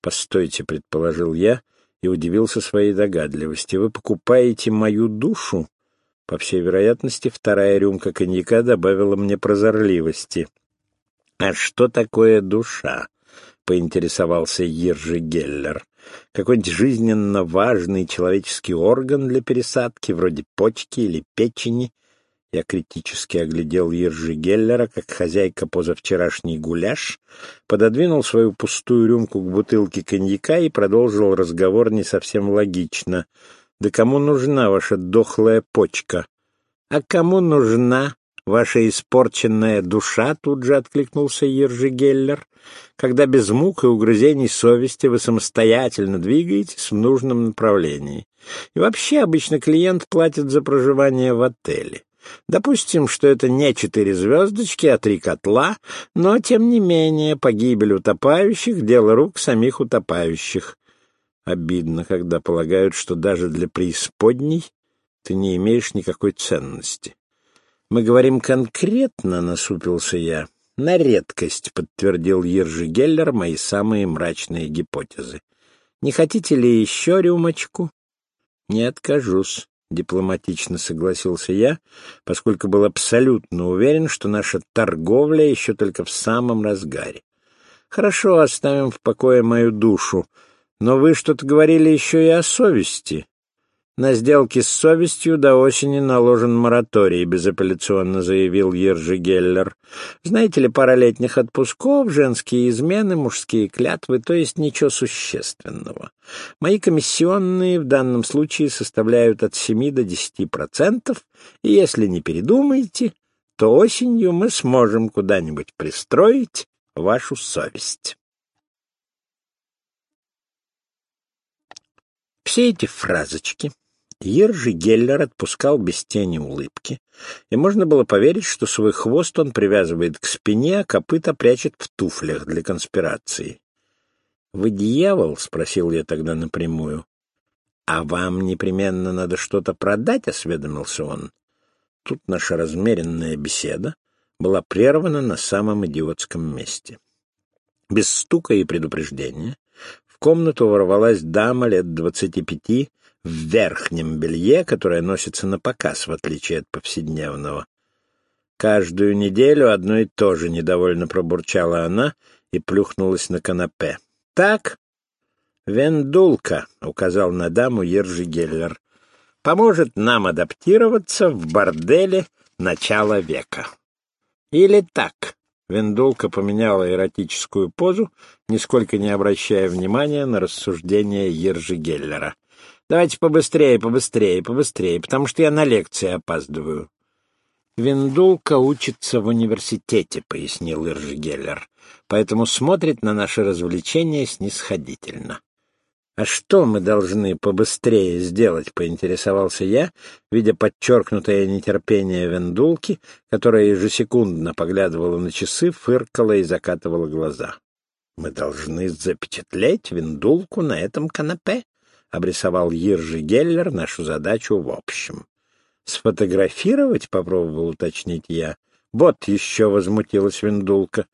«Постойте», — предположил я и удивился своей догадливости. «Вы покупаете мою душу?» По всей вероятности, вторая рюмка коньяка добавила мне прозорливости. «А что такое душа?» — поинтересовался Ержи Геллер. «Какой-нибудь жизненно важный человеческий орган для пересадки, вроде почки или печени?» Я критически оглядел Ержи Геллера, как хозяйка позавчерашний гуляш, пододвинул свою пустую рюмку к бутылке коньяка и продолжил разговор не совсем логично. «Да кому нужна ваша дохлая почка?» «А кому нужна ваша испорченная душа?» — тут же откликнулся Ержи Геллер. «Когда без мук и угрызений совести вы самостоятельно двигаетесь в нужном направлении. И вообще обычно клиент платит за проживание в отеле». Допустим, что это не четыре звездочки, а три котла, но, тем не менее, погибель утопающих — дело рук самих утопающих. Обидно, когда полагают, что даже для преисподней ты не имеешь никакой ценности. Мы говорим конкретно, — насупился я. На редкость, — подтвердил Ержи Геллер мои самые мрачные гипотезы. Не хотите ли еще рюмочку? Не откажусь. — дипломатично согласился я, поскольку был абсолютно уверен, что наша торговля еще только в самом разгаре. «Хорошо, оставим в покое мою душу, но вы что-то говорили еще и о совести. На сделки с совестью до осени наложен мораторий, безапелляционно заявил Ержи Геллер. Знаете ли, пара летних отпусков, женские измены, мужские клятвы, то есть ничего существенного. Мои комиссионные в данном случае составляют от 7 до 10%, и если не передумаете, то осенью мы сможем куда-нибудь пристроить вашу совесть. Все эти фразочки Ержи Геллер отпускал без тени улыбки, и можно было поверить, что свой хвост он привязывает к спине, а копыта прячет в туфлях для конспирации. «Вы дьявол?» — спросил я тогда напрямую. «А вам непременно надо что-то продать?» — осведомился он. Тут наша размеренная беседа была прервана на самом идиотском месте. Без стука и предупреждения комнату ворвалась дама лет двадцати пяти в верхнем белье, которое носится на показ, в отличие от повседневного. Каждую неделю одно и то же недовольно пробурчала она и плюхнулась на канапе. «Так, Вендулка», — указал на даму Ержи Геллер, — «поможет нам адаптироваться в борделе начала века». «Или так», — Вендулка поменяла эротическую позу, нисколько не обращая внимания на рассуждения Ержи Геллера. Давайте побыстрее, побыстрее, побыстрее, потому что я на лекции опаздываю. Виндулка учится в университете, пояснил Иржигеллер, поэтому смотрит на наши развлечения снисходительно. А что мы должны побыстрее сделать, поинтересовался я, видя подчеркнутое нетерпение Вендулки, которая ежесекундно поглядывала на часы, фыркала и закатывала глаза. Мы должны запечатлеть Вендулку на этом канапе, — обрисовал Ержи Геллер нашу задачу в общем. «Сфотографировать?» — попробовал уточнить я. «Вот еще!» — возмутилась Виндулка.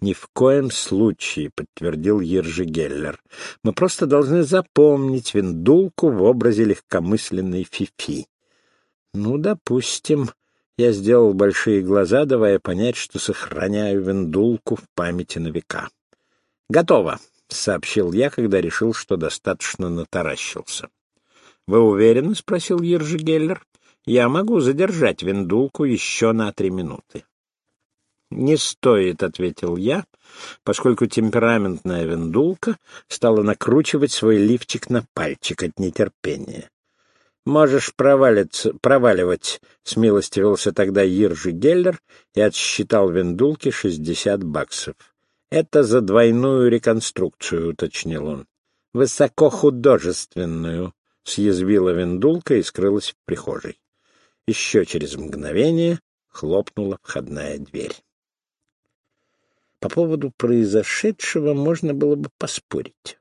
«Ни в коем случае», — подтвердил Ержи Геллер. «Мы просто должны запомнить Виндулку в образе легкомысленной Фифи». «Ну, допустим». Я сделал большие глаза, давая понять, что сохраняю Виндулку в памяти на века. «Готово!» — сообщил я, когда решил, что достаточно натаращился. — Вы уверены? — спросил Ержи Геллер. — Я могу задержать виндулку еще на три минуты. — Не стоит, — ответил я, поскольку темпераментная виндулка стала накручивать свой лифчик на пальчик от нетерпения. — Можешь провалиться, проваливать, — смилостивился тогда Ержи Геллер и отсчитал виндулке шестьдесят баксов. — это за двойную реконструкцию, уточнил он. Высокохудожественную, съязвила виндулка и скрылась в прихожей. Еще через мгновение хлопнула входная дверь. По поводу произошедшего можно было бы поспорить,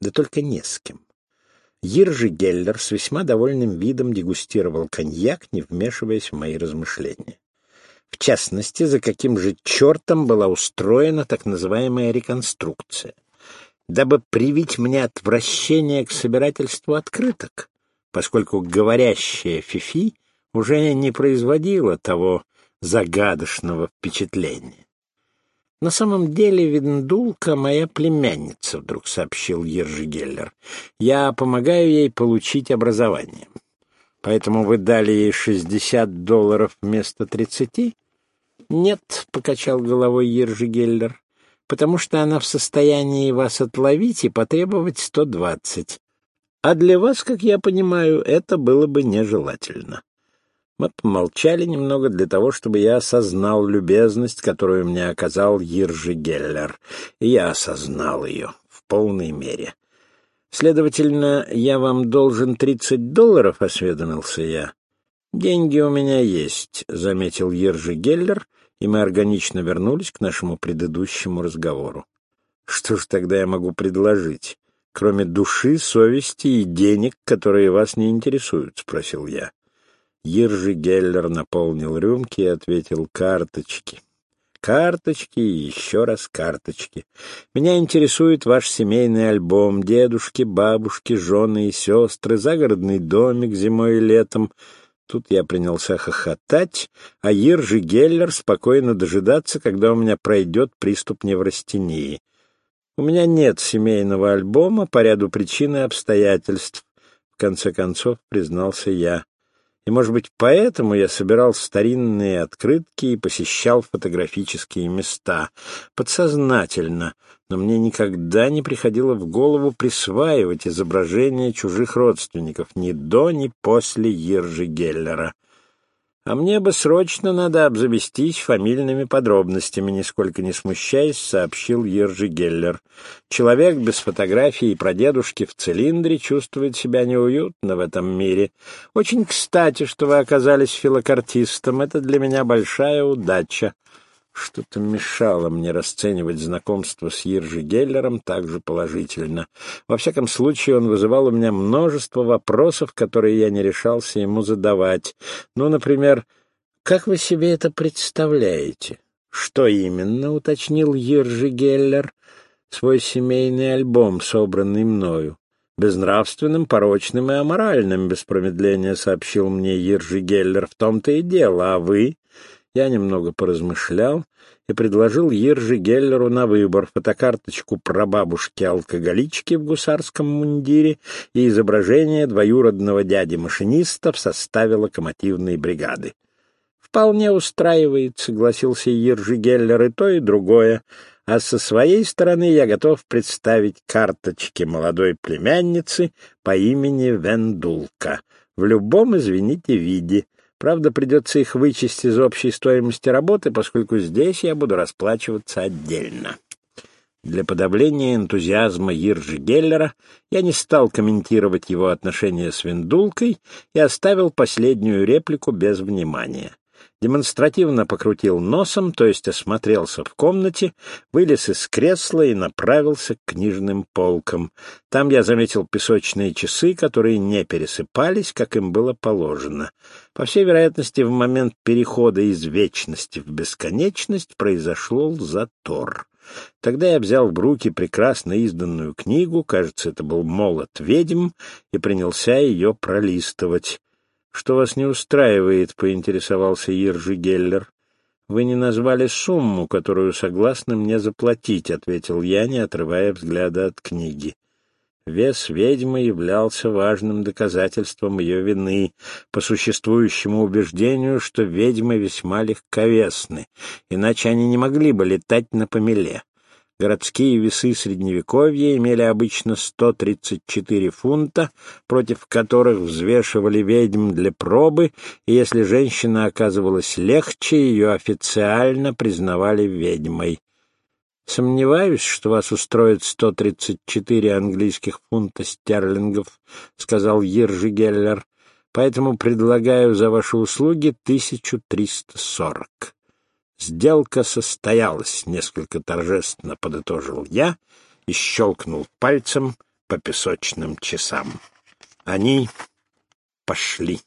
да только не с кем. Иржи Геллер с весьма довольным видом дегустировал коньяк, не вмешиваясь в мои размышления. В частности, за каким же чертом была устроена так называемая реконструкция. дабы привить мне отвращение к собирательству открыток, поскольку говорящая Фифи уже не производила того загадочного впечатления. «На самом деле Виндулка моя племянница», — вдруг сообщил Ержи Геллер. «Я помогаю ей получить образование. Поэтому вы дали ей шестьдесят долларов вместо тридцати?» «Нет», — покачал головой Ержи Геллер, «потому что она в состоянии вас отловить и потребовать сто двадцать. А для вас, как я понимаю, это было бы нежелательно». Мы помолчали немного для того, чтобы я осознал любезность, которую мне оказал Иржи Геллер, и я осознал ее в полной мере. «Следовательно, я вам должен тридцать долларов?» — осведомился я. «Деньги у меня есть», — заметил Ержи Геллер, и мы органично вернулись к нашему предыдущему разговору. «Что ж тогда я могу предложить, кроме души, совести и денег, которые вас не интересуют?» — спросил я. Ержи Геллер наполнил рюмки и ответил «карточки». Карточки и еще раз карточки. Меня интересует ваш семейный альбом, дедушки, бабушки, жены и сестры, загородный домик зимой и летом. Тут я принялся хохотать, а Ержи Геллер спокойно дожидаться, когда у меня пройдет приступ неврастении. У меня нет семейного альбома по ряду причин и обстоятельств. В конце концов, признался я. И, может быть, поэтому я собирал старинные открытки и посещал фотографические места. Подсознательно, но мне никогда не приходило в голову присваивать изображения чужих родственников ни до, ни после Ержи Геллера. А мне бы срочно надо обзавестись фамильными подробностями, нисколько не смущаясь, сообщил Ержи Геллер. Человек без фотографии и прадедушки в цилиндре чувствует себя неуютно в этом мире. Очень кстати, что вы оказались филокартистом. Это для меня большая удача. Что-то мешало мне расценивать знакомство с Иржи Геллером так же положительно. Во всяком случае, он вызывал у меня множество вопросов, которые я не решался ему задавать. Ну, например, «Как вы себе это представляете?» «Что именно?» — уточнил Иржи Геллер. «Свой семейный альбом, собранный мною». «Безнравственным, порочным и аморальным», — без промедления сообщил мне Иржи Геллер. «В том-то и дело. А вы?» Я немного поразмышлял и предложил Ержи Геллеру на выбор фотокарточку прабабушки-алкоголички в гусарском мундире и изображение двоюродного дяди-машиниста в составе локомотивной бригады. «Вполне устраивает», — согласился Ержи Геллер, — «и то, и другое. А со своей стороны я готов представить карточки молодой племянницы по имени Вендулка в любом, извините, виде». Правда, придется их вычесть из общей стоимости работы, поскольку здесь я буду расплачиваться отдельно. Для подавления энтузиазма Иржи Геллера я не стал комментировать его отношения с Виндулкой и оставил последнюю реплику без внимания демонстративно покрутил носом, то есть осмотрелся в комнате, вылез из кресла и направился к книжным полкам. Там я заметил песочные часы, которые не пересыпались, как им было положено. По всей вероятности, в момент перехода из вечности в бесконечность произошел затор. Тогда я взял в руки прекрасно изданную книгу, кажется, это был «Молот ведьм», и принялся ее пролистывать. «Что вас не устраивает?» — поинтересовался Иржи Геллер. «Вы не назвали сумму, которую согласны мне заплатить», — ответил я, не отрывая взгляда от книги. Вес ведьмы являлся важным доказательством ее вины, по существующему убеждению, что ведьмы весьма легковесны, иначе они не могли бы летать на помеле. Городские весы Средневековья имели обычно 134 фунта, против которых взвешивали ведьм для пробы, и если женщина оказывалась легче, ее официально признавали ведьмой. «Сомневаюсь, что вас устроит 134 английских фунта стерлингов», — сказал Ержи Геллер, «поэтому предлагаю за ваши услуги 1340». Сделка состоялась, несколько торжественно подытожил я и щелкнул пальцем по песочным часам. Они пошли.